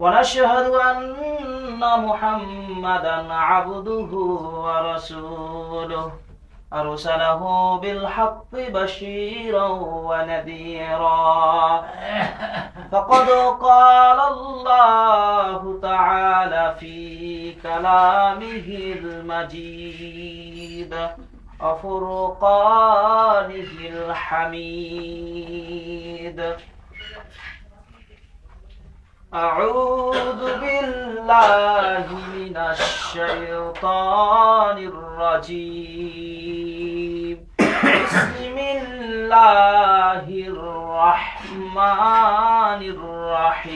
ونشهد أن محمدا عبده ورسوله. أرسله بالحق بشيرا ونذيرا. فقد قال الله تعالى في كلامه المجيد وفرقانه الحميد. أعوذ بالله من الشيطان الرجيم. بسم الله الرحمن الرحيم.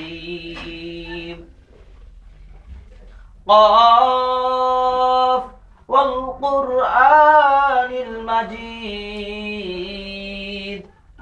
قاف والقرآن المجيد.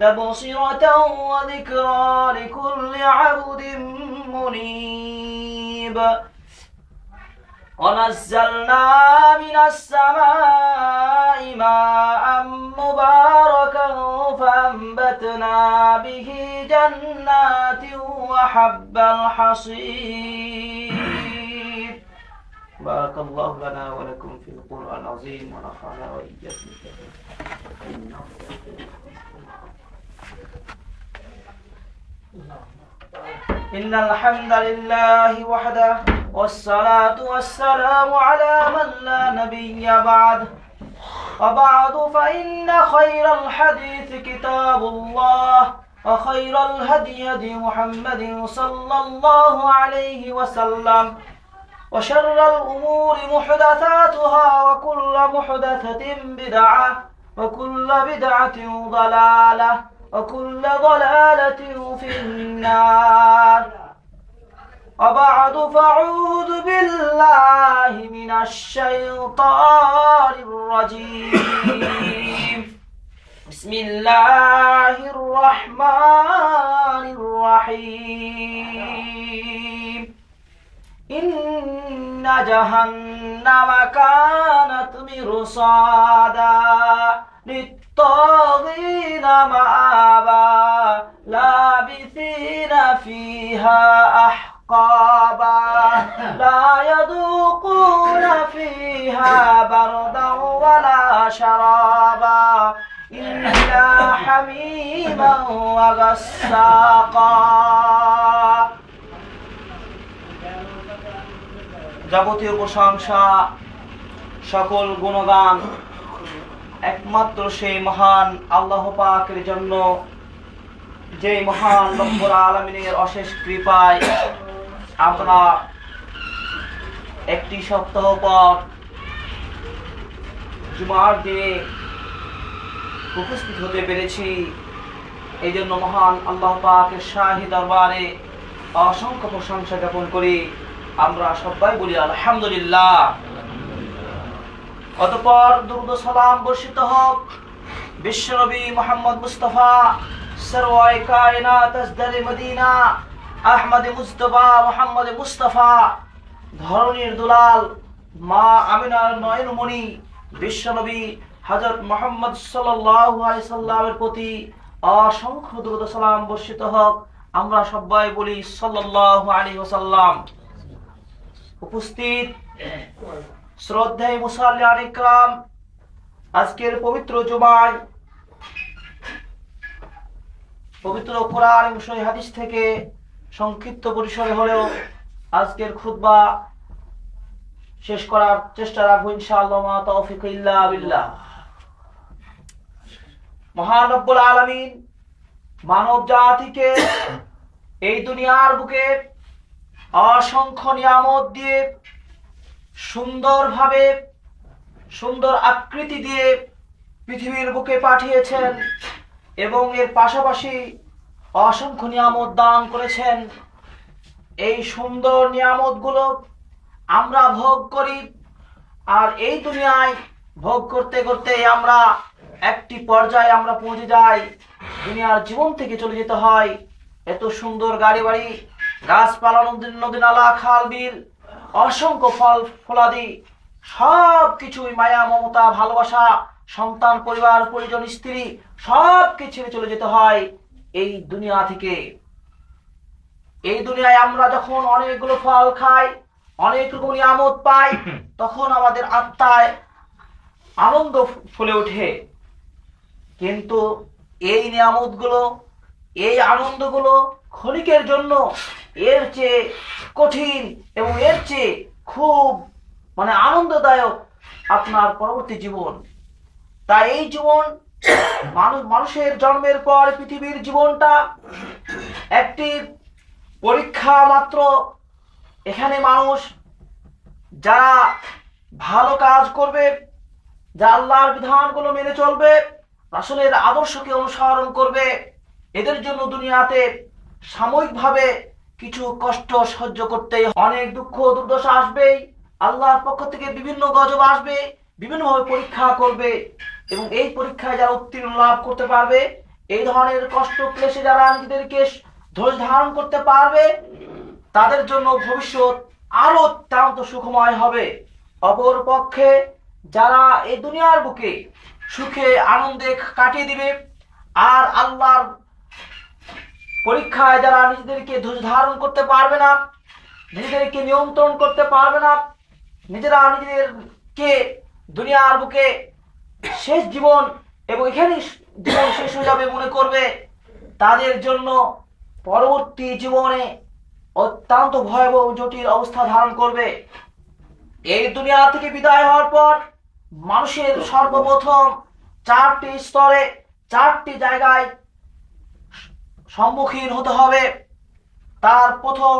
تبصرة وذكرى لكل عبد منيب. ونزلنا من السماء ماء مباركا فأنبتنا به جنات وحب الحصيد. بارك الله لنا ولكم في القرآن العظيم ونفعنا وإياكم إن الحمد لله وحده والصلاة والسلام على من لا نبي بعد. وبعد فإن خير الحديث كتاب الله وخير الهدي هدي محمد صلى الله عليه وسلم. وشر الأمور محدثاتها وكل محدثة بدعة وكل بدعة ضلالة. وكل ضلالة في النار. وبعد فأعوذ بالله من الشيطان الرجيم. بسم الله الرحمن الرحيم. إن جهنم كانت مرصادا. للطاغين مآبا لابثين فيها أحقابا لا يذوقون فيها بردا ولا شرابا إلا حميما وغساقا যাবতীয় প্রশংসা সকল গুণগান একমাত্র সেই মহান আল্লাহ পাকের জন্য যে মহান রব্বুল আলমিনের অশেষ কৃপায় আমরা একটি সপ্তাহ পর জুমার দিনে উপস্থিত হতে পেরেছি। এই জন্য মহান আল্লাহ পাকের শাহী দরবারে অসংখ্য প্রশংসা জ্ঞাপন করি। আমরা সবাই বলি আলহামদুলিল্লাহ। অতপর দুরুদ সালাম বর্ষিত হোক। বিশ্বনবী মোহাম্মদ মুস্তফা সরওয়াই কায়নাত আসদারে মদিনা, আহমদ মুস্তফা মোহাম্মদ মুস্তফা ধরনীর দুলাল মা আমিনার নয়নমণি বিশ্বনবী হজরত মোহাম্মদ সাল্লামের প্রতি অসংখ্য দুরুদ সালাম বর্ষিত হোক। আমরা সবাই বলি সাল্লাল্লাহু আলাইহি ওয়াসাল্লাম। উপস্থিত শ্রদ্ধায় মুসাল্লি আলিকরাম আজকের পবিত্র জুমায় পবিত্র কোরআন এবং হাদিস থেকে সংক্ষিপ্ত পরিসরে হলেও আজকের খুতবা শেষ করার চেষ্টা রাখব ইনশাআল্লাহ তৌফিক ইল্লা বিল্লাহ। মহান রব্বুল আলামিন মানব জাতিকে এই দুনিয়ার বুকে অসংখ্য নিয়ামত দিয়ে সুন্দরভাবে, সুন্দর আকৃতি দিয়ে পৃথিবীর বুকে পাঠিয়েছেন এবং এর পাশাপাশি অসংখ্য নিয়ামত দান করেছেন। এই সুন্দর নিয়ামতগুলো আমরা ভোগ করি আর এই দুনিয়ায় ভোগ করতে করতে আমরা একটি পর্যায়ে আমরা পৌঁছে যাই। দুনিয়ার জীবন থেকে চলে যেতে হয়। এত সুন্দর গাড়ি বাড়ি গাছপালা, নদী নদী, নালা, খাল, বিল অসংখ্য ফল ফলাদি সব কিছুই মায়া মমতা ভালোবাসা সন্তান পরিবার পরিজন স্ত্রী সব কিছু চলে যেতে হয় এই দুনিয়া থেকে। এই দুনিয়ায় আমরা যখন অনেকগুলো ফল খাই অনেক রকম নিয়ামত পাই তখন আমাদের আত্মায় আনন্দ ফুলে ওঠে। কিন্তু এই নিয়ামতগুলো এই আনন্দগুলো ক্ষণিকের জন্য এর চেয়ে কঠিন এবং এর চেয়ে খুব মানে আনন্দদায়ক আপনার পরবর্তী জীবন। তাই এই জীবন, মানুষ, মানুষের জন্মের পর পৃথিবীর জীবনটা একটি পরীক্ষা মাত্র। এখানে মানুষ, যারা ভালো কাজ করবে, যা আল্লাহর বিধানগুলো মেনে চলবে রাসূলের আদর্শকে অনুসরণ করবে, এদের জন্য দুনিয়াতে সাময়িকভাবে কিছু কষ্ট সহ্য করতে অনেক দুঃখ দুর্দশা আসবেই আল্লাহর পক্ষ থেকে বিভিন্ন গজব আসবে, বিভিন্নভাবে পরীক্ষা করবে এবং এই পরীক্ষায় যারা উত্তীর্ণ লাভ করতে পারবে, এই ধরনের কষ্ট ক্লেশে যারা নিজেদেরকে ধৈর্য ধারণ করতে পারবে, তাদের জন্য ভবিষ্যৎ আরও অত্যন্ত সুখময় হবে। অপর পক্ষে যারা এই দুনিয়ার বুকে সুখে আনন্দে কাটিয়ে দিবে, আর আল্লাহর পরীক্ষায় যারা নিজেদেরকে ধৈর্য ধারণ করতে পারবে না, নিজেদেরকে নিয়ন্ত্রণ করতে পারবে না, নিজেরা নিজেদেরকে দুনিয়ার বুকে শেষ জীবন এবং এখানেই জীবন শেষ হয়ে যাবে মনে করবে, তাদের জন্য পরবর্তী জীবনে অত্যন্ত ভয়াবহ জটিল অবস্থা ধারণ করবে। এই দুনিয়া থেকে বিদায় হওয়ার পর মানুষের সর্বপ্রথম চারটি স্তরে, চারটি জায়গায় সম্মুখীন হতে হবে। তার প্রথম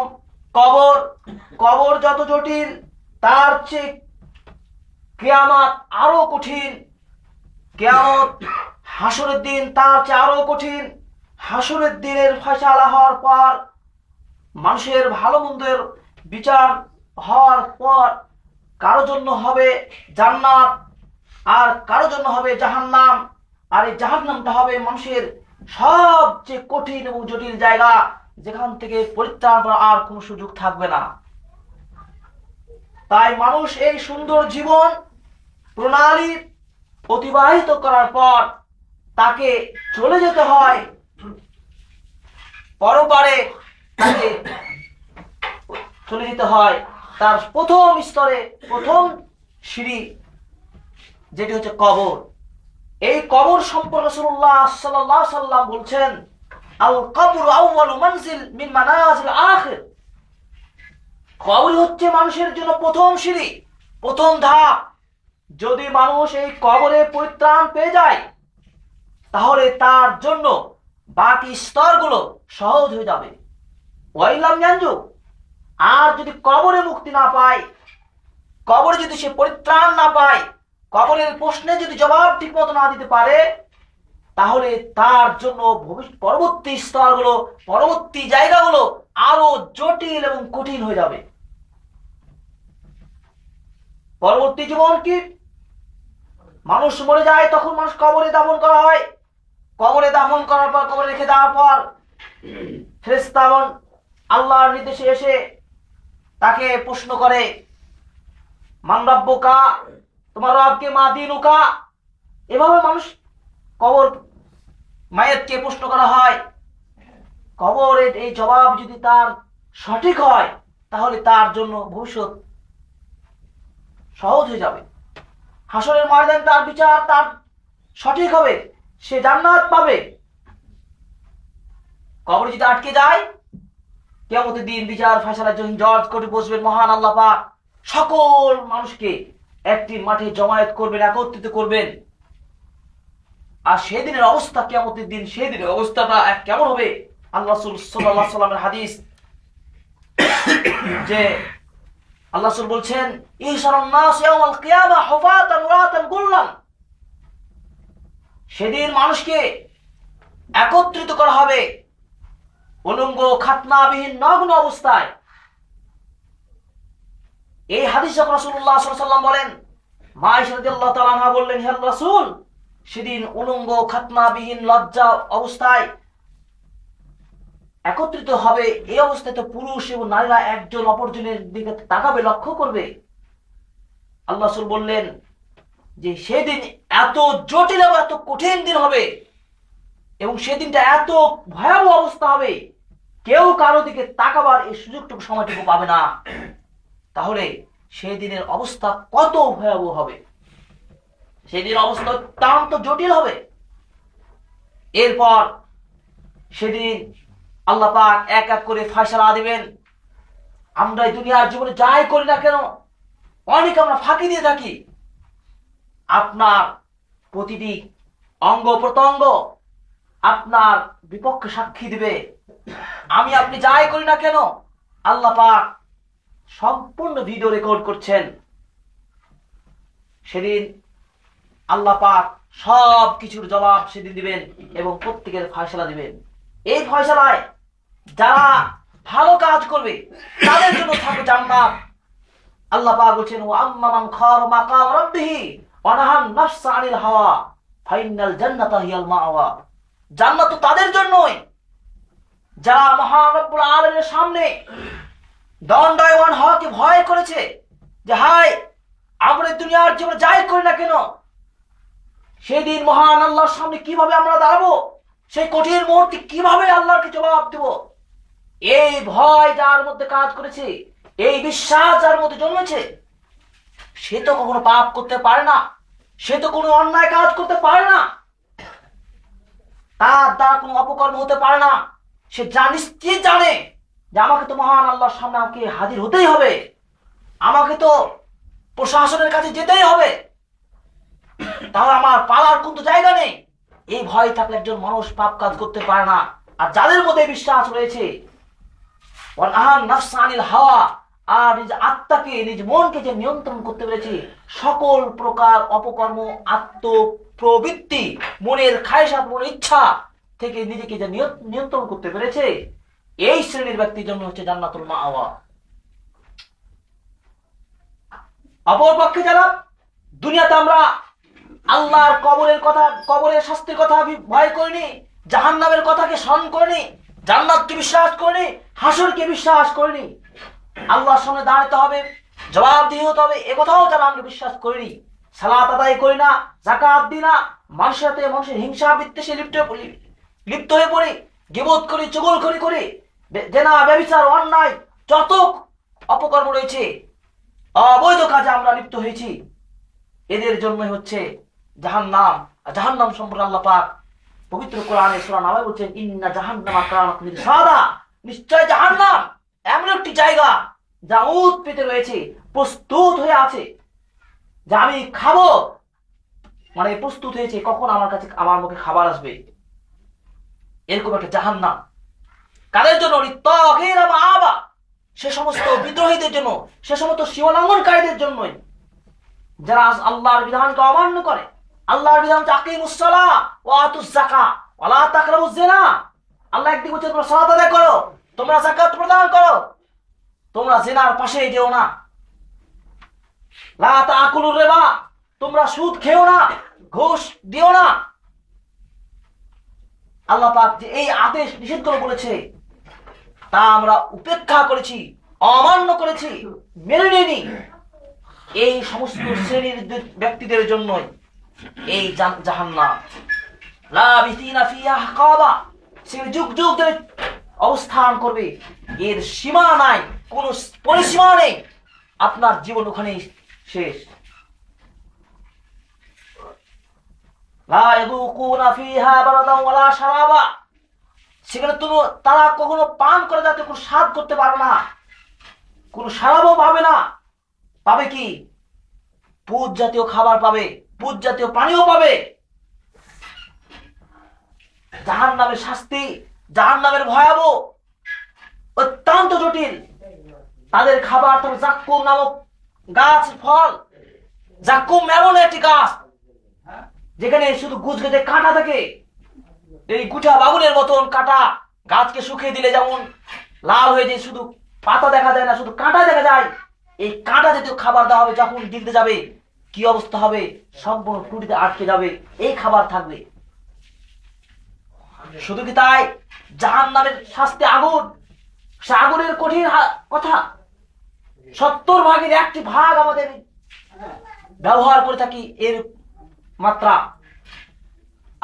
কবর কবর যত জটিল, তার চেয়ে কেয়ামাত আরও কঠিন। কেয়ামত হাসরের দিন তার চেয়ে আরও কঠিন। হাসরের দিনের ফয়সালা হওয়ার পর, মানুষের ভালো মন্দের বিচার হওয়ার পর কারও জন্য হবে জান্নাত, আর কারও জন্য হবে জাহান্নাম। আর এই জাহান্নামটা হবে মানুষের সবচেয়ে কঠিন এবং জটিল জায়গা, যেখান থেকে পরিত্রাণ করার আর কোনো সুযোগ থাকবে না। তাই মানুষ এই সুন্দর জীবন প্রণালী অতিবাহিত করার পর তাকে চলে যেতে হয়। পরপারে তাকে চলে যেতে হয়। তার প্রথম স্তরে প্রথম সিঁড়ি, যেটি হচ্ছে কবর। এই কবর সম্পর্কে রাসূলুল্লাহ সাল্লাল্লাহু আলাইহি সাল্লাম বলছেন, আল কবর আউয়ালু মানজিল মিন মানাজিল আখির। কবর হচ্ছে মানুষের জন্য প্রথম সিঁড়ি, প্রথম ধাপ। যদি মানুষ এই কবরে পরিত্রাণ পেয়ে যায়, তাহলে তার জন্য বাকি স্তরগুলো সহজ হয়ে যাবে। ওয়াইলাম জানজু আর যদি কবরে মুক্তি না পায়, কবরে যদি সে পরিত্রাণ না পায় কবরের প্রশ্নে যদি জবাব ঠিক মতো না দিতে পারে, তাহলে তার জন্য পরবর্তী স্তরগুলো, পরবর্তী জায়গাগুলো আরও জটিল এবং কঠিন হয়ে যাবে। পরবর্তী জীবন কি? মানুষ মরে যায়, তখন মানুষ কবরে দাফন করা হয়। কবরে দাফন করার পর, কবরে রেখে দেওয়ার পর ফেরেস্তাবন আল্লাহর নির্দেশে এসে তাকে প্রশ্ন করে মানরাব্বকা তোমার রবকে মা দিনুকা এভাবে মানুষ কবর মায়েরকে প্রশ্ন করা হয়। কবরের এই জবাব যদি তার সঠিক হয়, তাহলে তার জন্য ভবিষ্যৎ সহজ হয়ে যাবে। হাসরের ময়দান তার বিচার তার সঠিক হবে, সে জান্নাত পাবে। কবর যদি আটকে যায় কেমন দিন বিচার ফেসলার জন্য জজ করে বসবেন মহান আল্লাহ সকল মানুষকে একটি মাঠে জমায়েত করবেন, একত্রিত করবেন। আর সেদিনের অবস্থা কেমতের দিন সেদিনের অবস্থাটা কেমন হবে? আল্লাহ সাল্লাহ সাল্লামের হাদিস, যে আল্লাহ বলছেন সেদিন মানুষকে একত্রিত করা হবে। উলঙ্গ খাতনাবিহীন নগ্ন অবস্থায় এই হাদিস যখন সাল্লাল্লাহু সাল্লাম বলেন মা আয়েশা রাদিয়াল্লাহু তাআলা বললেন, হে রাসূল, সেদিন উলঙ্গ খাতনাবিহীন লজ্জা অবস্থায় একত্রিত হবে, এই অবস্থায় তো পুরুষ এবং নারীরা একজন অপরজনের দিকে তাকাবে, লক্ষ্য করবে। আল্লাহ বললেন যে, সেদিন এত জটিল এবং এত কঠিন দিন হবে এবং সেদিনটা এত ভয়াবহ অবস্থা হবে, কেউ কারও দিকে তাকাবার এই সুযোগটুকু সময়টুকু পাবে না। তাহলে সেই দিনের অবস্থা কত ভয়াবহ হবে? সেদিন অবস্থা অত্যন্ত জটিল হবে। এরপর সেদিন আল্লাহ পাক এক এক করে ফয়সালা দিবেন। আমরা দুনিয়ার জীবনে যাই করি না কেন, অনেক আমরা ফাঁকি দিয়ে থাকি। আপনার প্রতিটি অঙ্গ প্রত্যঙ্গ আপনার বিপক্ষে সাক্ষী দিবে। আমি আপনি যাই করি না কেন, আল্লাহ পাক সম্পূর্ণ ভিডিও রেকর্ড করছেন। সেদিন আল্লাহ পাক সব কিছুর জবাব সেদিন দিবেন এবং প্রত্যেকের ফয়সলা দিবেন। এই ফয়সলায় যারা ভালো কাজ করবে, তাদের জন্য থাকবে জান্নাত। আল্লাহ পাক বলছেন ও আম্মা মান খার মাকাম রাব্বিহি ওয়া নাহান নাফসা আনিল হাওয়া ফাইনাল জান্নাতা হিয়াল মাওয়া। জান্নাত তো তাদের জন্যই। যারা মহান রব্বুল আলামিনের সামনে দণ্ডায়মান হওয়াকে ভয় করেছে যে হাই আমরা দুনিয়ার জীবনে যাই করি না কেন? সেদিন মহান আল্লাহর সামনে কীভাবে আমরা দাঁড়াবো? সেই কঠিন মুহূর্তে কীভাবে আল্লাহকে জবাব দেব? এই ভয় যার মধ্যে কাজ করেছে, এই বিশ্বাস যার মধ্যে জন্মেছে, সে তো কখনো পাপ করতে পারে না, সে তো কোনো অন্যায় কাজ করতে পারে না। তার দ্বারা কোনো অপকর্ম হতে পারে না। সে জানিস নিশ্চিত জানে যে আমাকে তো মহান আল্লাহর সামনে আমাকে হাজির হতেই হবে। আমাকে তো প্রশাসনের কাছে যেতেই হবে। তাহলে আমার পালার কোনো জায়গা নেই। এই ভয় থাকলে একজন মানুষ পাপ কাজ করতে পারে না। আর যাদের মধ্যে বিশ্বাস রয়েছে হাওয়া, আর নিজ আত্মাকে, নিজ মনকে যে নিয়ন্ত্রণ করতে পেরেছে, সকল প্রকার অপকর্ম আত্ম প্রবৃত্তি মনের খায়সাত মনের ইচ্ছা থেকে নিজেকে যে নিয়ন্ত্রণ করতে পেরেছে এই শ্রেণির ব্যক্তির জন্য হচ্ছে জান্নাতুল মাআওয়া অপর পক্ষে যারা দুনিয়াতে আমরা আল্লাহর কবরের কথা, কবরের শাস্তির কথা ভয় করিনি, জাহান্নামের কথাকে স্মরণ করিনি, জান্নাতকে বিশ্বাস করিনি, হাসরকে বিশ্বাস করিনি, আল্লাহর সামনে দাঁড়াতে হবে জবাব দিয়ে হতে হবে একথাও যারা আমরা বিশ্বাস করিনি, সালাত আদায় করি না জাকাত দিই না, মানুষের সাথে মানুষের হিংসা বিদ্বেষে লিপ্ত লিপ্ত হয়ে পড়ি গিবোধ করি চুগল করি জেনা ব্যবচার, অন্যায় যত অপকর্ম রয়েছে, অবৈধ কাজে আমরা লিপ্ত হয়েছি। এদের জন্য হচ্ছে জাহান্নাম। আর জাহান্নাম সম্পর্কে আল্লাহ পাক পবিত্র কোরআনে সূরা নামে বলছেন, ইন্না জাহান জাহান্নামা কানাত মিরসাদা নিশ্চয় জাহান্নাম এমন একটি জায়গা যা উত রয়েছে, প্রস্তুত হয়ে আছে, যা আমি খাব। মানে প্রস্তুত হয়েছে, কখন আমার কাছে, আমার মুখে খাবার আসবে? এরকম একটা জাহান্নাম। কাদের জন্য? আবা সে সমস্ত বিদ্রোহীদের জন্য, সে সমস্ত সীমালঙ্ঘনকারীদের জন্যই। যারা আল্লাহর বিধানকে অমান্য করে, আল্লাহর বিধান ওয়া আতুজ যাকা ওয়ালা তাকরাবুজ জিনা আল্লাহ একদিকে বলছে, তোমরা সালাত আদায় করো, তোমরা যাকাত প্রদান করো। তোমরা জিনার পাশে যেও না। রিবা। তোমরা সুদ খেও না, ঘুষ দিও না। আল্লাহ পাক যে এই আদেশ নিষেধ করে বলেছে তা আমরা উপেক্ষা করেছি, অমান্য করেছি, মেনে নিইনি। এই সমস্ত শ্রেণির ব্যক্তিদের জন্যই এই আহকাবা সে যুগ যুগ ধরে অবস্থান করবে। এর সীমা নাই, কোন পরিসীমা নেই। আপনার জীবন ওখানেই শেষ। লা ইয়াযুকুনা ফিহা বারাদান ওয়ালা শারাবা। সেখানে তুমি তারা কখনো পান করে যাতে কোনো স্বাদ করতে পারবে না। কোনো সারাবও পাবে না। পাবে কি? পুজ জাতীয় খাবার পাবে পুজ জাতীয় পানিও পাবে। জাহান নামের শাস্তি জাহান নামের ভয়াবহ, অত্যন্ত জটিল। তাদের খাবার তবে জাক্কুম নামক গাছ, ফল। জাক্কুম এমন একটি গাছ, যেখানে শুধু গেছে কাঁটা থাকে। এই গুঠা বাগুনের মতন কাঁটা গাছকে শুকিয়ে দিলে যেমন লাল হয়ে যায়, শুধু পাতা দেখা যায় না, শুধু কাঁটা দেখা যায়। এই কাঁটা জাতীয় খাবার দেওয়া হবে যখন গিলতে যাবে, কি অবস্থা হবে? সম্পূর্ণ টুটিতে আটকে যাবে, এই খাবার থাকবে। শুধু কি তাই? জাহান নামের শাস্তি আগুন। সে আগুনের কঠিন কথা। সত্তর ভাগের একটি ভাগ আমাদের ব্যবহার করে থাকি এর মাত্রা।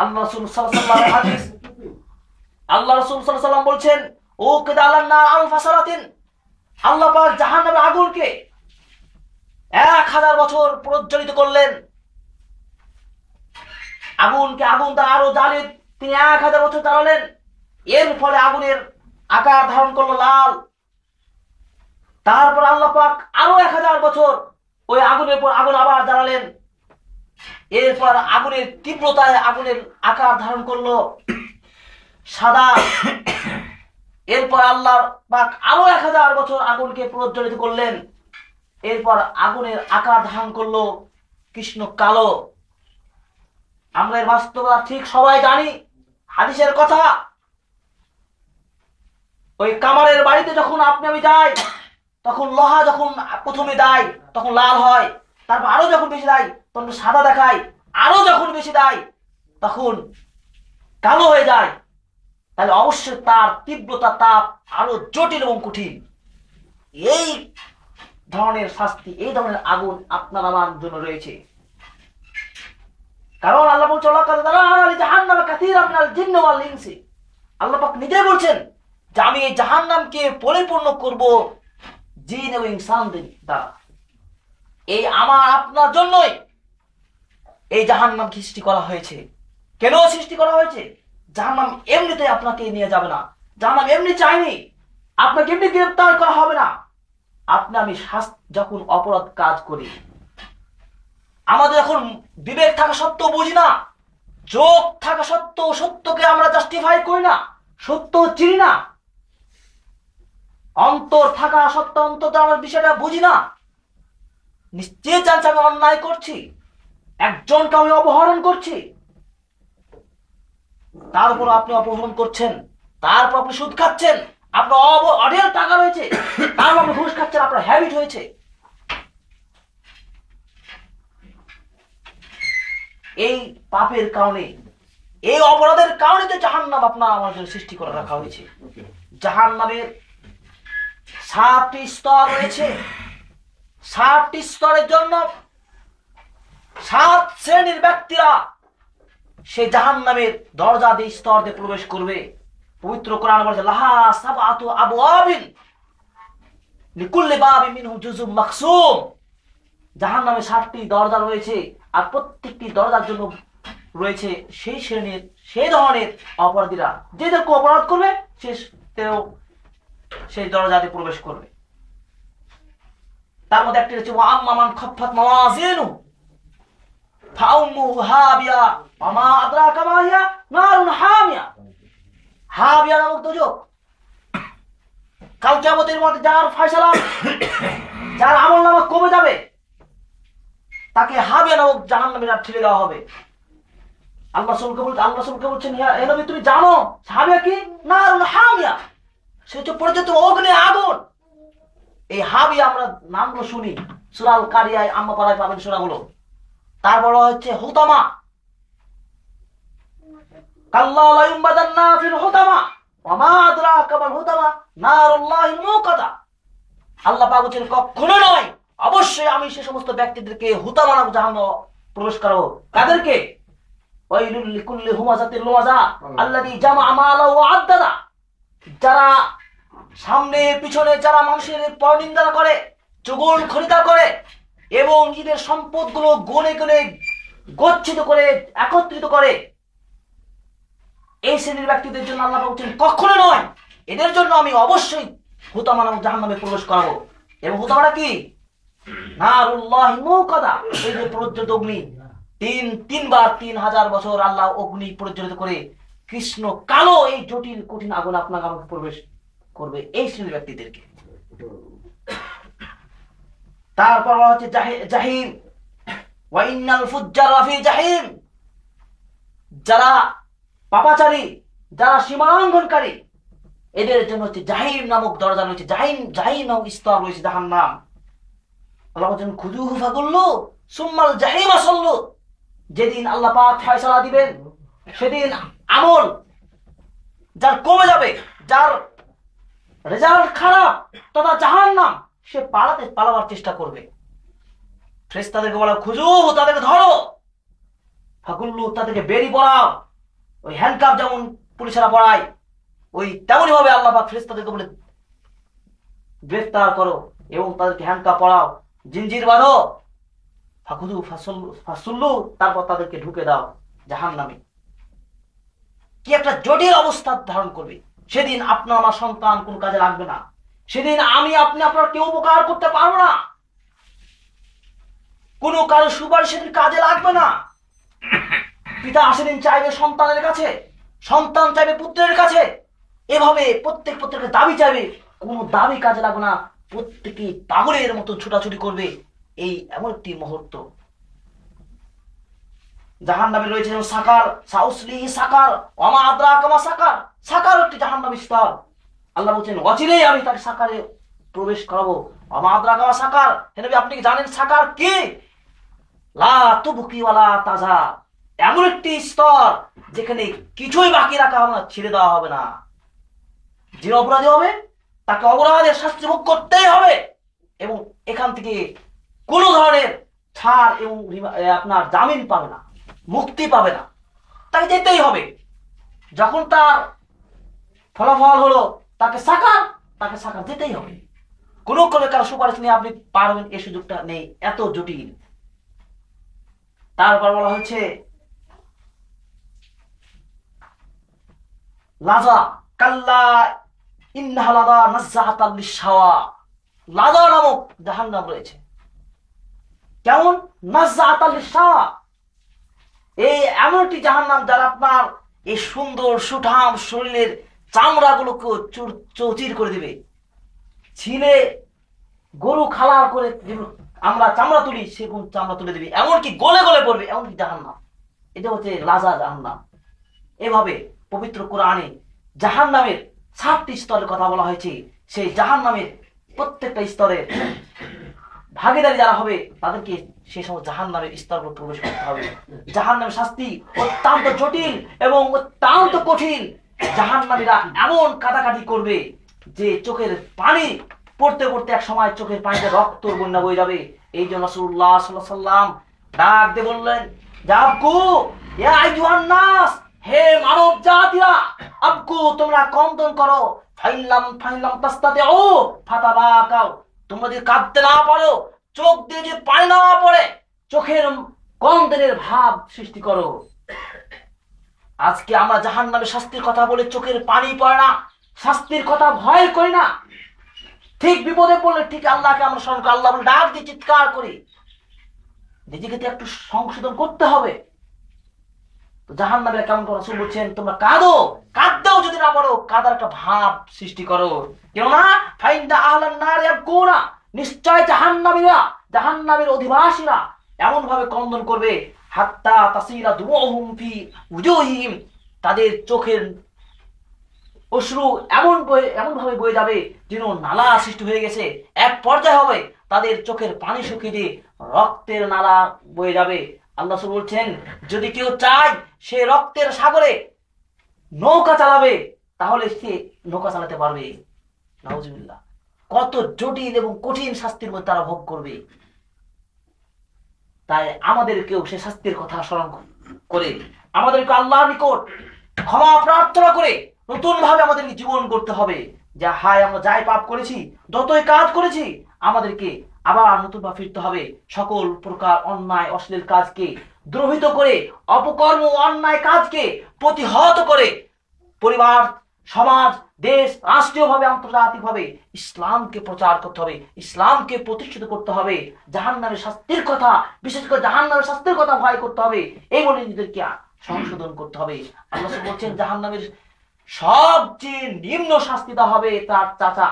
আল্লাহ রসুল সাল্লাল্লাহু আল্লাহ রসুল সাল্লাম বলছেন, ও কেদালান না আল ফাসারাতিন, আল্লাহ পাক জাহান্নামের আগুনকে এক হাজার বছর প্রজ্বলিত করলেন। আগুনকে আগুন দ্বারা আরও জ্বালিয়ে তিনি এক হাজার বছর জ্বালালেন। এর ফলে আগুনের আকার ধারণ করল লাল। তারপর আল্লাহ পাক আরও এক হাজার বছর ওই আগুনের পর আগুন আবার জ্বালালেন। এরপর আগুনের তীব্রতায় আগুনের আকার ধারণ করল সাদা। এরপর আল্লাহর পাক আরও এক হাজার বছর আগুনকে প্রজ্বলিত করলেন। এরপর আগুনের আকার ধারণ করল কৃষ্ণ কালো। আমরা এর বাস্তবতা ঠিক সবাই জানি, হাদিসের কথা। ওই কামারের বাড়িতে যখন আপনি আমি যাই, তখন লোহা যখন প্রথমে দেয়, তখন লাল হয়, তারপর আরও যখন বেশি দেয় তখন সাদা দেখায়, আরও যখন বেশি দেয়, তখন কালো হয়ে যায়। তাহলে অবশ্যই তার তীব্রতা তাপ আরও জটিল এবং কঠিন। এই ধরনের শাস্তি, এই ধরনের আগুন আপনার আমার জন্য রয়েছে। কারণ আল্লাহ বলছে আল্লাহ পাক নিজে বলছেন যে, আমি এই জাহান্নামকে পরিপূর্ণ করব জিন এবং ইনসানদের দ্বারা। এই আমার আপনার জন্যই এই জাহান জাহান্নাম সৃষ্টি করা হয়েছে। কেন সৃষ্টি করা হয়েছে? জাহান্নাম এমনিতে আপনাকে নিয়ে যাবে না। জাহান্নাম এমনি চাইনি আপনাকে এমনি গ্রেপ্তার করা হবে না। আপনি, আমি যখন অপরাধ কাজ করি, আমাদের এখন বিবেক থাকা সত্ত্বেও বুঝি না। চোখ থাকা সত্ত্বেও সত্যকে আমরা জাস্টিফাই করি না। সত্য চিনি না। অন্তর থাকা সত্ত্বেও অন্তত আমরা বিষয়টা বুঝি না। নিশ্চয় জানছে আমি অন্যায় করছি। একজনকে আমি অপহরণ করছি। তার উপর আপনি অপহরণ করছেন তারপর আপনি সুদ খাচ্ছেন, আপনার অঢেল টাকা রয়েছে তারপর আপনি ঘুষ খাচ্ছেন, আপনার হ্যাবিট হয়েছে। এই পাপের কারণে, এই অপরাধের কারণে তো জাহান্নাম আপনার আমার জন্য সৃষ্টি করে রাখা হয়েছে। জাহান্নামের সাতটি স্তর রয়েছে। সাতটি স্তরের জন্য সাত শ্রেণির ব্যক্তিরা সে জাহান নামের দরজা দিয়ে স্তর দিয়ে প্রবেশ করবে। পবিত্র কোরআন বলছে, লাহা সাবাতু আবু আবিন লিকুল্লি বাবি মিনহু জুজুম মাকসুম জাহান নামে সাতটি দরজা রয়েছে আর প্রত্যেকটি দরজার জন্য রয়েছে সেই শ্রেণির, সেই ধরনের অপরাধীরা। যে যাকে অপরাধ করবে, সে তেও সেই দরজাতে প্রবেশ করবে। তার মধ্যে একটি হচ্ছে আম্মামান খফাত মাওয়াজিনু হাবিয়া হাবিয়া নামক কিয়ামতের মধ্যে যার যার আমল নামা কমে যাবে তাকে হাবিয়া নামক জাহান্নামে আর ঠেলে দেওয়া হবে আল্লাহ রসুলকে বলছে আল্লাহ রসুলকে বলছেন এ তুমি জানো হাবিয়া কি নারুন হামিয়া সে হচ্ছে পরিচিত অগ্নি আগুন এই হাবি আমরা নামগুলো শুনি সুরাল কারিয়ায় আম্মা পাড়ায় পাবেন সুরাগুলো হচ্ছে হুতামা। আল্লাহ কখনো নয়, অবশ্যই আমি সে সমস্ত ব্যক্তিদেরকে হুতামা জাহান্নামে প্রবেশ করাবো। আদ্দাদা যারা সামনে পিছনে যারা মানুষের পরনিন্দা করে, চুগল খরিদা করে এবং নিজেদের সম্পদগুলো গনে গনে গচ্ছিত করে, একত্রিত করে এই শ্রেণির ব্যক্তিদের জন্য আল্লাহ বলছেন, কখনো নয়। এদের জন্য আমি অবশ্যই হুতামা নামক জাহান নামে প্রবেশ করাবো। এবং হুতামাটা কি? এই যে অগ্নি। তিন, তিনবার তিন হাজার বছর আল্লাহ অগ্নি প্রজ্বলিত করে কৃষ্ণ কালো এই জটিল, কঠিন আগুন আপনাকে আমাকে প্রবেশ করবে এই শ্রেণির ব্যক্তিদেরকে। তারপর হচ্ছে জাহিম। ওয়া ইন্নাল ফুজ্জার রাফি জাহিম। যারা পাপাচারী, যারা সীমালঙ্ঘনকারী, এদের জন্য হচ্ছে জাহিম নামক দরজা রয়েছে। জাহিম জাহিম নামক স্তর রয়েছে জাহান নাম আল্লাহ বলছেন খুজুহু ফাগুল্লু সুম্মাল জাহিম আসল্লু। যেদিন আল্লাহ পাক ফয়সালা দিবেন, সেদিন আমল যার কমে যাবে, যার রেজাল্ট খারাপ, তথা জাহান নাম সে পালাতে পালাবার চেষ্টা করবে। ফ্রেস তাদেরকে বলা, খুঁজু, তাদেরকে ধরো! ফাগুল্লু, তাদেরকে বেরি পড়াও ওই হ্যান্ডকাপ যেমন পুলিশেরা পড়ায় ওই তেমনই ভাবে আল্লাহ পাক ফ্রেস তাদেরকে বলে, গ্রেফতার করো এবং তাদেরকে হ্যান্ডকাপ পড়াও জিনজির বাঁধো। ফাকুদু ফাসুল্লু তারপর তাদেরকে ঢুকে দাও জাহান নামে কি একটা জটিল অবস্থা ধারণ করবে। সেদিন আপনার আমার সন্তান কোন কাজে লাগবে না। সেদিন আমি আপনি আপনার কেউ উপকার করতে পারব না। কোন কারও সুপারিশ সেদিন কাজে লাগবে না। পিতা সেদিন চাইবে সন্তানের কাছে, সন্তান চাইবে পুত্রের কাছে। এভাবে প্রত্যেক প্রত্যেকের দাবি চাইবে, কোনো দাবি কাজে লাগবে না। প্রত্যেকে পাগলের মতো ছোটাছুটি করবে এই এমন একটি মুহূর্ত। জাহান নামে রয়েছে সাকার, সাউসলি সাকার অমা আদ্রা কামা সাকার। সাকার একটি জাহান নামে স্তর আল্লাহ বলছেন অচিরেই আমি তাকে সাকারে প্রবেশ করাবো। অমা আদ্রা সাকার। হে নবী, আপনি কি জানেন সাকার কি? লা তুবকি ওয়ালা তাজা এমন একটি স্তর যেখানে কিছুই বাকি রাখা হবে না ছেড়ে দেওয়া হবে না। যে অপরাধী হবে তাকে অপরাধের শাস্তি ভোগ করতেই হবে। এবং এখান থেকে কোনো ধরনের ছাড় এবং আপনার জামিন পাবে না মুক্তি পাবে না। তাকে যেতেই হবে। যখন তার ফলাফল হলো তাকে সাকার তাকে সাকার যেতেই হবে। কোনো কোনো কারও সুপারিশ নিয়ে আপনি পারবেন এই সুযোগটা নেই, এত জটিল। তারপর বলা হয়েছে, লাজা, কাল্লা, ইন্নাহা লাদা নাজ্জাহাতাল লিশাওয়া লাদা নামক জাহান্নাম রয়েছে। কেমন? নাজ্জাহাতাল লিশাওয়া এই এমন একটি জাহান্নাম যারা আপনার এই সুন্দর সুঠাম শরীরের চামড়াগুলোকে চুর চৌচির করে দিবে। ছিলে গরু খালার করে আমরা চামড়া তুলি সেরকম চামড়া তুলে দিবে। এমনকি গলে গলে পড়বে, এমনকি জাহান্নাম। এটা হচ্ছে লাজা জাহান্নাম। এভাবে পবিত্র কোরআনে জাহান নামের সাতটি স্তরের কথা বলা হয়েছে। সেই জাহান নামের প্রত্যেকটা স্তরের ভাগিদারি যারা হবে, তাদেরকে সেই সময় জাহান নামের স্তরগুলো প্রবেশ করতে হবে। জাহান নামের শাস্তি অত্যন্ত জটিল এবং অত্যন্ত কঠিন। জাহান নামীরা এমন কাটাকাটি করবে যে চোখের পানি পড়তে পড়তে এক সময় চোখের পানিতে রক্ত বন্যা বয়ে যাবে। এই জন্য সাল্লাম ডাক দিয়ে বললেন নাস, হে মানব জাতিরা আবকু তোমরা কন্দন করো। ফাইলাম ফাইলাম তাস্তাতে ও ফাতাবাকাও তোমরা যদি কাঁদতে না পারো, চোখ দিয়ে যে পানি না পড়ে, চোখের কন্দনের ভাব সৃষ্টি করো। আজকে আমরা জাহান নামে শাস্তির কথা বলে চোখের পানি পড়ে না, শাস্তির কথা ভয় করি না। ঠিক বিপদে পড়লে ঠিক আল্লাহকে আমরা স্মরণ করি। আল্লাহ ডাক দিয়ে চিৎকার করি। নিজেকে তো একটু সংশোধন করতে হবে। তো জাহান নামে কেমন করে রাসূল বলছেন, তোমরা কাঁদো, কাঁদতেও যদি না পারো, কাদার একটা ভাব সৃষ্টি করো। কেননা, ফাইন্দা আহলান নার নিশ্চয় জাহান্নামীরা, জাহান্নামের অধিবাসীরা এমন ভাবে কন্দন করবে হাত্তা তাসিরা তাদের চোখের অশ্রু এমন বয়ে এমন ভাবে বয়ে যাবে যেন নালা সৃষ্টি হয়ে গেছে। এক পর্যায়ে হবে তাদের চোখের পানি শুকিয়ে দিয়ে রক্তের নালা বয়ে যাবে। আল্লাহ বলছেন, যদি কেউ চায় সে রক্তের সাগরে নৌকা চালাবে, তাহলে সে নৌকা চালাতে পারবে। নাউজুবিল্লাহ। কত জটিল এবং কঠিন শাস্তির মধ্যে তারা ভোগ করবে। তাই আমাদেরকেও সে শাস্তির কথা স্মরণ করে, আমাদেরকে আল্লাহর নিকট ক্ষমা প্রার্থনা করে নতুন ভাবে আমাদেরকে জীবন করতে হবে। যা হায় আমরা যাই পাপ করেছি, যতই কাজ করেছি, আমাদেরকে আবার নতুন ভাবে ফিরতে হবে। সকল প্রকার অন্যায়, অশ্লীল কাজকে দ্রোহিত করে, অপকর্ম অন্যায় কাজকে প্রতিহত করে পরিবার সমাজ, দেশ রাষ্ট্রীয়ভাবে, আন্তর্জাতিকভাবে ইসলামকে প্রচার করতে হবে, ইসলামকে প্রতিষ্ঠিত করতে হবে, জাহান্নামের শাস্তির কথা, বিশেষ করে জাহান্নামের শাস্তির কথা ভয় করতে হবে, এই বলে নিজেদেরকে সংশোধন করতে হবে। আল্লাহ বলছেন, জাহান্নামের সবচেয়ে নিম্ন শাস্তি দেওয়া হবে তার চাচা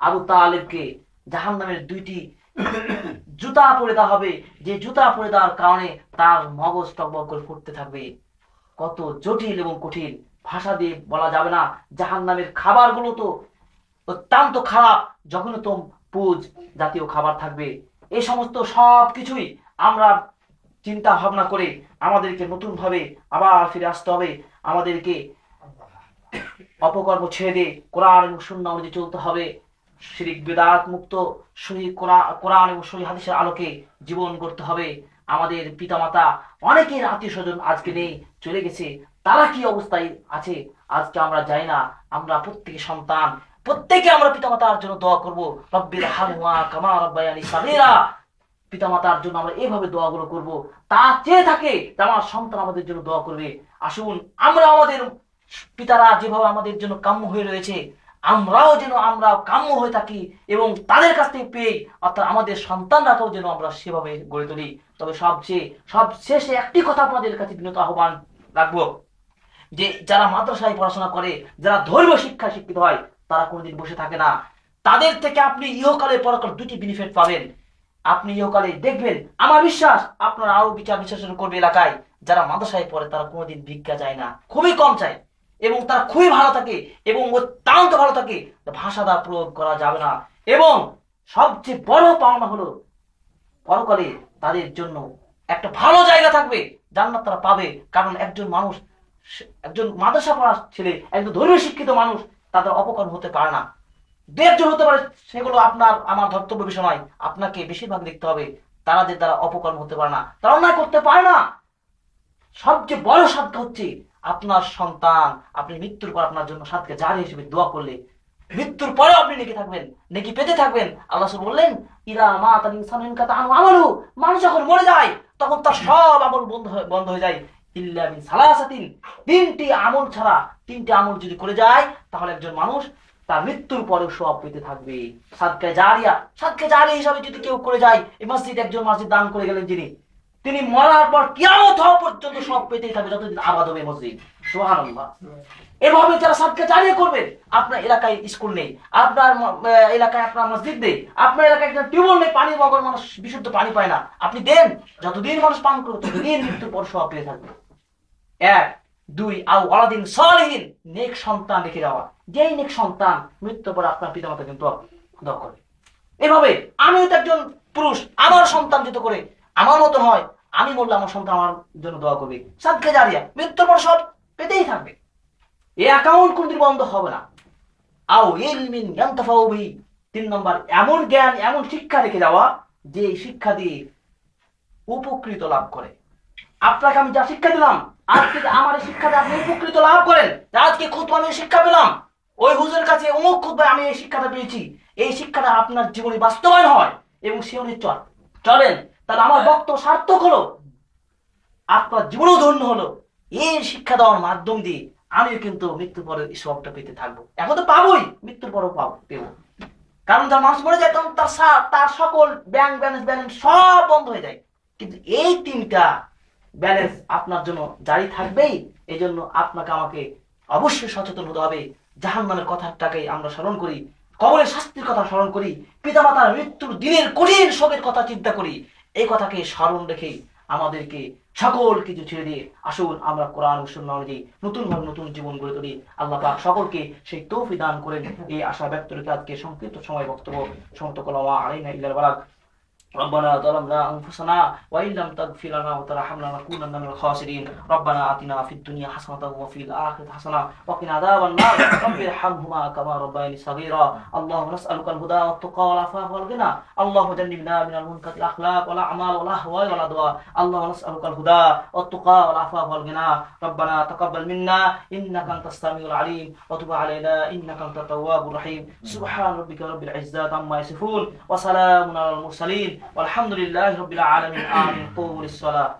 আবু তালেবকে। জাহান্নামের দুইটি জুতা পরে দেওয়া হবে, যে জুতা পরে দেওয়ার কারণে তার মগজ টকবক করে ফুটতে থাকবে। কত জটিল এবং কঠিন। ভাষা দিয়ে বলা যাবে না। জাহান নামের খাবারগুলো তো অত্যন্ত খারাপ। জঘন্যতম পুজ জাতীয় খাবার থাকবে। এই সমস্ত সব কিছুই আমরা চিন্তা ভাবনা করে আমাদেরকে নতুন ভাবে আবার ফিরে আসতে হবে। আমাদেরকে অপকর্ম ছেড়ে দিয়ে কোরআন এবং শূন্য অনুযায়ী চলতে হবে। শিরিক, বেদাত মুক্ত, সহি কোরআন এবং সহি হাদিসের আলোকে জীবন করতে হবে। আমাদের পিতামাতা, অনেকের আত্মীয় স্বজন আজকে নেই, চলে গেছে। তারা কি অবস্থায় আছে? আজকে আমরা যাই না। আমরা প্রত্যেকে সন্তান। প্রত্যেকে আমরা পিতামাতার জন্য দোয়া করব। রব্বির হামুয়া কামা রব্বায়ানি সামিরা পিতামাতার জন্য আমরা এইভাবে দোয়াগুলো করব। তা চেয়ে থাকে আমার সন্তান আমাদের জন্য দোয়া করবে। আসুন, আমরা আমাদের পিতারা যেভাবে আমাদের জন্য কাম্য হয়ে রয়েছে, আমরাও যেন আমরা কাম্য হয়ে থাকি এবং তাদের কাছ থেকে পেয়ে অর্থাৎ আমাদের সন্তানরাকেও যেন আমরা সেভাবে গড়ে তুলি। তবে সবচেয়ে সব শেষে একটি কথা আপনাদের কাছে বিনত আহ্বান রাখব। যে যারা মাদ্রাসায় পড়াশোনা করে, যারা ধর্মীয় শিক্ষা শিক্ষিত হয়, তারা কোনোদিন বসে থাকে না। তাদের থেকে আপনি ইহকালে পরকাল দুটি বেনিফিট পাবেন। আপনি ইহকালে দেখবেন, আমার বিশ্বাস, আপনারা আরও বিচার বিশ্লেষণ করবে এলাকায়, যারা মাদ্রাসায় পড়ে, তারা কোনোদিন ভিক্ষা চায় না। খুবই কম চায়। এবং তারা খুবই ভালো থাকে, এবং অত্যন্ত ভালো থাকে। ভাষাদা প্রয়োগ করা যাবে না। এবং সবচেয়ে বড় পাওনা হলো, পরকালে তাদের জন্য একটা ভালো জায়গা থাকবে, জান্নাত তারা পাবে। কারণ একজন মানুষ একজন মাদ্রাসা পড়া ছেলে, একজন ধর্মীয় শিক্ষিত মানুষ, তাদের অপকর্ম হতে পারে না। দু একজন হতে পারে, সেগুলো আপনার, আমার ধর্তব্য বিষয় নয়। আপনাকে বেশিরভাগ দেখতে হবে তারা যে দ্বারা অপকর্ম হতে পারে না। তারা অন্যায় করতে পারে না। সবচেয়ে বড় সাধ্য হচ্ছে আপনার সন্তান। আপনি মৃত্যুর পর আপনার জন্য সাতকে জারি হিসেবে দোয়া করলে। মৃত্যুর পরেও আপনি নেকি থাকবেন, নেকি পেতে থাকবেন। আল্লাহ বললেন ইরা মা তার ইনসান আমালু। মানুষ যখন মরে যায়, তখন তার সব আমল বন্ধ বন্ধ হয়ে যায়। ইল্লা মিন সালাসাতিন। তিনটি আমল ছাড়া, তিনটি আমল যদি করে যায়, তাহলে একজন মানুষ তার মৃত্যুর পরেও সব পেতে থাকবে। সাদকা জারিয়া সাদকা জারিয়া হিসাবে যদি কেউ করে যায়, এই মসজিদ একজন মসজিদ দান করে গেলেন যিনি, তিনি মরার পর কিয়ামত হওয়া পর্যন্ত সব পেতেই থাকবে, যতদিন আবাদ হবে মসজিদ। সুবহানাল্লাহ। এভাবে যারা করবেন, আপনার এলাকায় স্কুল নেই, আপনার এলাকায় আপনার মসজিদ নেই, আপনার এলাকায় একটা টিউবওয়েল নেই, পানি বগর মানুষ বিশুদ্ধ পানি পায় না। আপনি দেন, যতদিন মানুষ পান করবে ততদিন মৃত্যুর পর সব পেয়ে থাকবে। এক, দুই, আউ, আলাদিন সলিহীন, নেক সন্তান রেখে যাওয়া যেই নেক সন্তান মৃত্যুর পর আপনার পিতামাতা কিন্তু করবে এভাবে আমিও তো একজন পুরুষ, আমার সন্তান যেত করে, আমার মতো হয়, আমি বললে আমার সন্তান আমার জন্য দোয়া করবে। সাদকে জারিয়া, মৃত্যুর পর সব পেতেই থাকবে। এই অ্যাকাউন্ট কোনদিন বন্ধ হবে না। আও ইলমিন ইয়ান্তাফাউ বিহি। তিন নম্বর, এমন জ্ঞান, এমন শিক্ষা রেখে যাওয়া যে শিক্ষা দিয়ে উপকৃত লাভ করে। আপনাকে আমি যা শিক্ষা দিলাম আজকে আমার শিক্ষাতে আপনি উপকৃত লাভ করেন আজকে খুব আমি শিক্ষা পেলাম। ওই হুজুরের কাছে অমুক খুব আমি এই শিক্ষাটা পেয়েছি। এই শিক্ষাটা আপনার জীবনে বাস্তবায়ন হয় এবং সে চল চলেন। তাহলে আমার বক্তব্য সার্থক হলো, আপনার জীবনও ধন্য হলো। এই শিক্ষা দেওয়ার মাধ্যম দিয়ে আমিও কিন্তু মৃত্যুর পরে সবটা পেতে থাকব। এখন তো পাবোই, মৃত্যুর পরেও পাবো, পেবো। কারণ যার মানুষ মরে যায়, তখন তার তার সকল ব্যাংক ব্যালেন্স ব্যালেন্স সব বন্ধ হয়ে যায়। কিন্তু এই তিনটা ব্যালেন্স আপনার জন্য জারি থাকবেই। এই জন্য আপনাকে আমাকে অবশ্যই সচেতন হতে হবে। জাহান নামের কথাটাকে আমরা স্মরণ করি, কবরের শাস্তির কথা স্মরণ করি, পিতামাতার মৃত্যুর দিনের কঠিন শোকের কথা চিন্তা করি। এই কথাকে স্মরণ রেখে আমাদেরকে সকল কিছু ছেড়ে দিয়ে আসুন। আমরা কোরআন অনুযায়ী নতুন ভাবে নতুন জীবন গড়ে তুলি। আল্লাহ পাক সকলকে সেই তৌফি দান করেন। এই আশা ব্যক্ত রেখে আজকে সংক্ষিপ্ত সময় বক্তব্য সমর্থ কলা আলাইনা ইল্লাল বালাক ربنا ظلمنا أنفسنا وإن لم تغفر لنا وترحمنا لنكونن من الخاسرين. ربنا آتنا في الدنيا حسنة وفي الآخرة حسنة وقنا عذاب النار. رب ارحمهما كما ربياني صغيرا. اللهم نسألك الهدى والتقى والعفاف والغنى. اللهم جنبنا من المنكر الأخلاق والأعمال والأهواء والأدواء اللهم نسألك الهدى والتقى والعفاف والغنى. ربنا تقبل منا. إنك أنت السميع العليم. وتب علينا. إنك أنت التواب الرحيم. سبحان ربك رب العزة عما يصفون. وسلام على المرسلين. والحمد لله رب العالمين آمين قوموا للصلاة